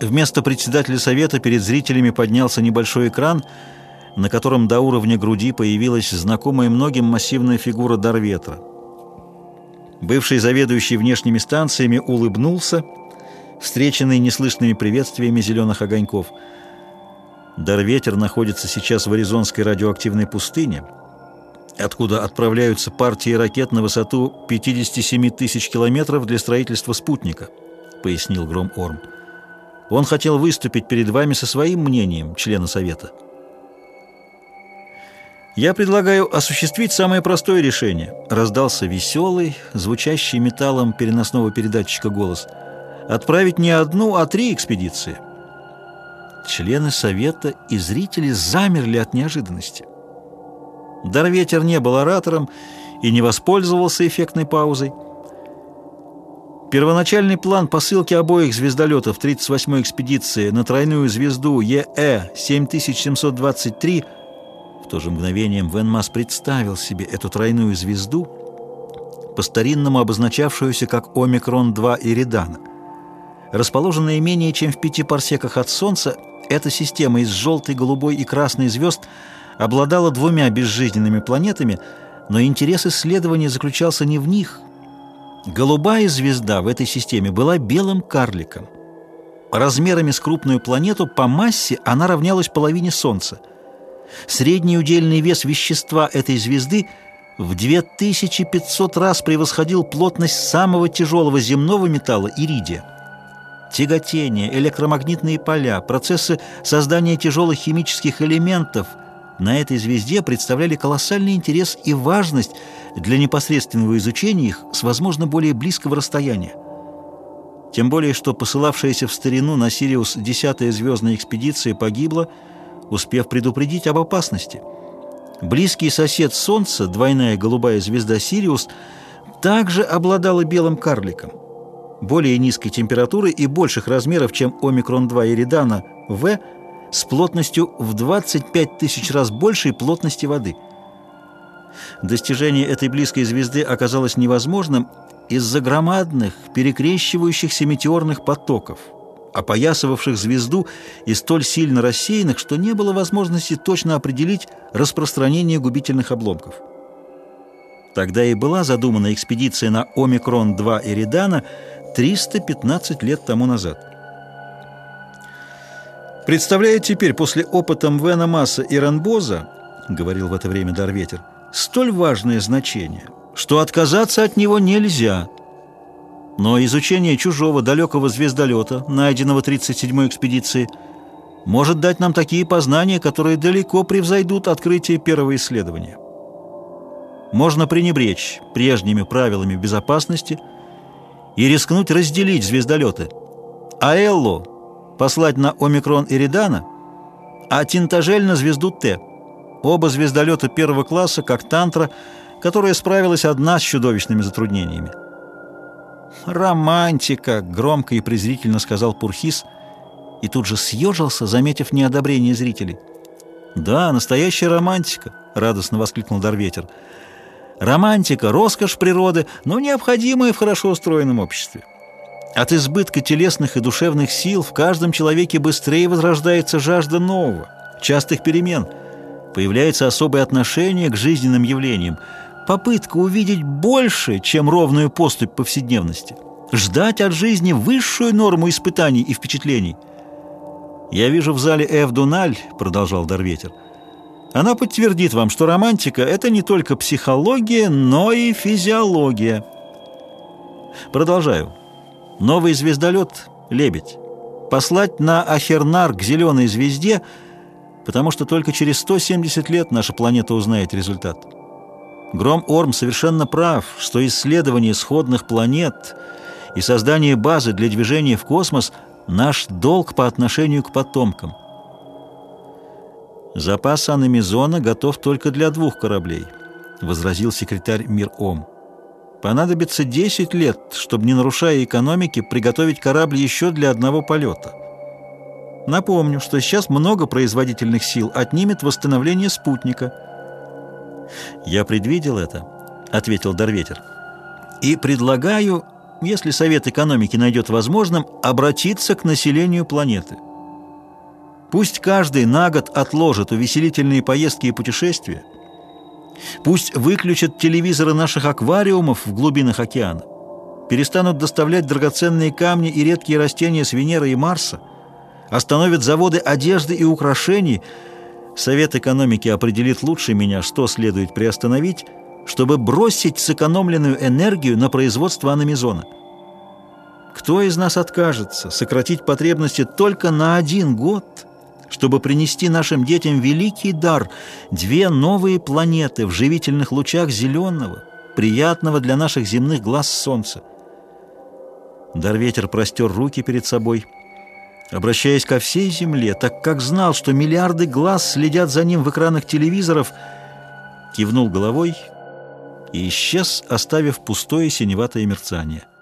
Вместо председателя совета перед зрителями поднялся небольшой экран, на котором до уровня груди появилась знакомая многим массивная фигура Дарветра. Бывший заведующий внешними станциями улыбнулся, встреченный неслышными приветствиями зеленых огоньков. Дарветер находится сейчас в Аризонской радиоактивной пустыне, откуда отправляются партии ракет на высоту 57 тысяч километров для строительства спутника, пояснил Гром Орм. Он хотел выступить перед вами со своим мнением, члена Совета. «Я предлагаю осуществить самое простое решение», — раздался веселый, звучащий металлом переносного передатчика голос. «Отправить не одну, а три экспедиции». Члены Совета и зрители замерли от неожиданности. Дарветер не был оратором и не воспользовался эффектной паузой. Первоначальный план посылки обоих звездолетов 38-й экспедиции на тройную звезду ЕЭ-7723 в то же мгновение Венмас представил себе эту тройную звезду, по-старинному обозначавшуюся как Омикрон-2 Иридана. Расположенная менее чем в пяти парсеках от Солнца, эта система из желтой, голубой и красной звезд обладала двумя безжизненными планетами, но интерес исследования заключался не в них – Голубая звезда в этой системе была белым карликом. Размерами с крупную планету по массе она равнялась половине Солнца. Средний удельный вес вещества этой звезды в 2500 раз превосходил плотность самого тяжелого земного металла иридия. Тяготение, электромагнитные поля, процессы создания тяжелых химических элементов – на этой звезде представляли колоссальный интерес и важность для непосредственного изучения их с, возможно, более близкого расстояния. Тем более, что посылавшаяся в старину на Сириус десятая звездная экспедиция погибла, успев предупредить об опасности. Близкий сосед Солнца, двойная голубая звезда Сириус, также обладала белым карликом. Более низкой температуры и больших размеров, чем Омикрон-2 Эридана В – с плотностью в 25 тысяч раз большей плотности воды. Достижение этой близкой звезды оказалось невозможным из-за громадных, перекрещивающихся метеорных потоков, опоясывавших звезду и столь сильно рассеянных, что не было возможности точно определить распространение губительных обломков. Тогда и была задумана экспедиция на Омикрон-2 Эридана 315 лет тому назад. Представляет теперь после опыта Мвена Масса и Ранбоза, говорил в это время Дарветер, столь важное значение, что отказаться от него нельзя. Но изучение чужого далекого звездолета, найденного 37-й экспедиции, может дать нам такие познания, которые далеко превзойдут открытие первого исследования. Можно пренебречь прежними правилами безопасности и рискнуть разделить звездолеты. А Элло послать на Омикрон Иридана, а Тинтажель на звезду Т. Оба звездолета первого класса, как Тантра, которая справилась одна с чудовищными затруднениями. «Романтика!» — громко и презрительно сказал Пурхис, и тут же съежился, заметив неодобрение зрителей. «Да, настоящая романтика!» — радостно воскликнул Дарветер. «Романтика — роскошь природы, но необходимая в хорошо устроенном обществе». От избытка телесных и душевных сил в каждом человеке быстрее возрождается жажда нового, частых перемен. Появляется особое отношение к жизненным явлениям, попытка увидеть больше, чем ровную поступь повседневности, ждать от жизни высшую норму испытаний и впечатлений. «Я вижу в зале Эв Дуналь», — продолжал Дарветер, — «она подтвердит вам, что романтика — это не только психология, но и физиология». Продолжаю. Новый звездолет «Лебедь» послать на Ахернар к зеленой звезде, потому что только через 170 лет наша планета узнает результат. Гром Орм совершенно прав, что исследование сходных планет и создание базы для движения в космос – наш долг по отношению к потомкам. «Запас аномизона готов только для двух кораблей», – возразил секретарь Мир Ом. Понадобится 10 лет, чтобы, не нарушая экономики, приготовить корабль еще для одного полета. Напомню, что сейчас много производительных сил отнимет восстановление спутника. «Я предвидел это», — ответил Дарветер. «И предлагаю если Совет экономики найдет возможным, обратиться к населению планеты. Пусть каждый на год отложит увеселительные поездки и путешествия. Пусть выключат телевизоры наших аквариумов в глубинах океана. Перестанут доставлять драгоценные камни и редкие растения с Венеры и Марса. Остановят заводы одежды и украшений. Совет экономики определит лучше меня, что следует приостановить, чтобы бросить сэкономленную энергию на производство аномизона. Кто из нас откажется сократить потребности только на один год – чтобы принести нашим детям великий дар — две новые планеты в живительных лучах зеленого, приятного для наших земных глаз солнца. Дарветер простер руки перед собой, обращаясь ко всей Земле, так как знал, что миллиарды глаз следят за ним в экранах телевизоров, кивнул головой и исчез, оставив пустое синеватое мерцание —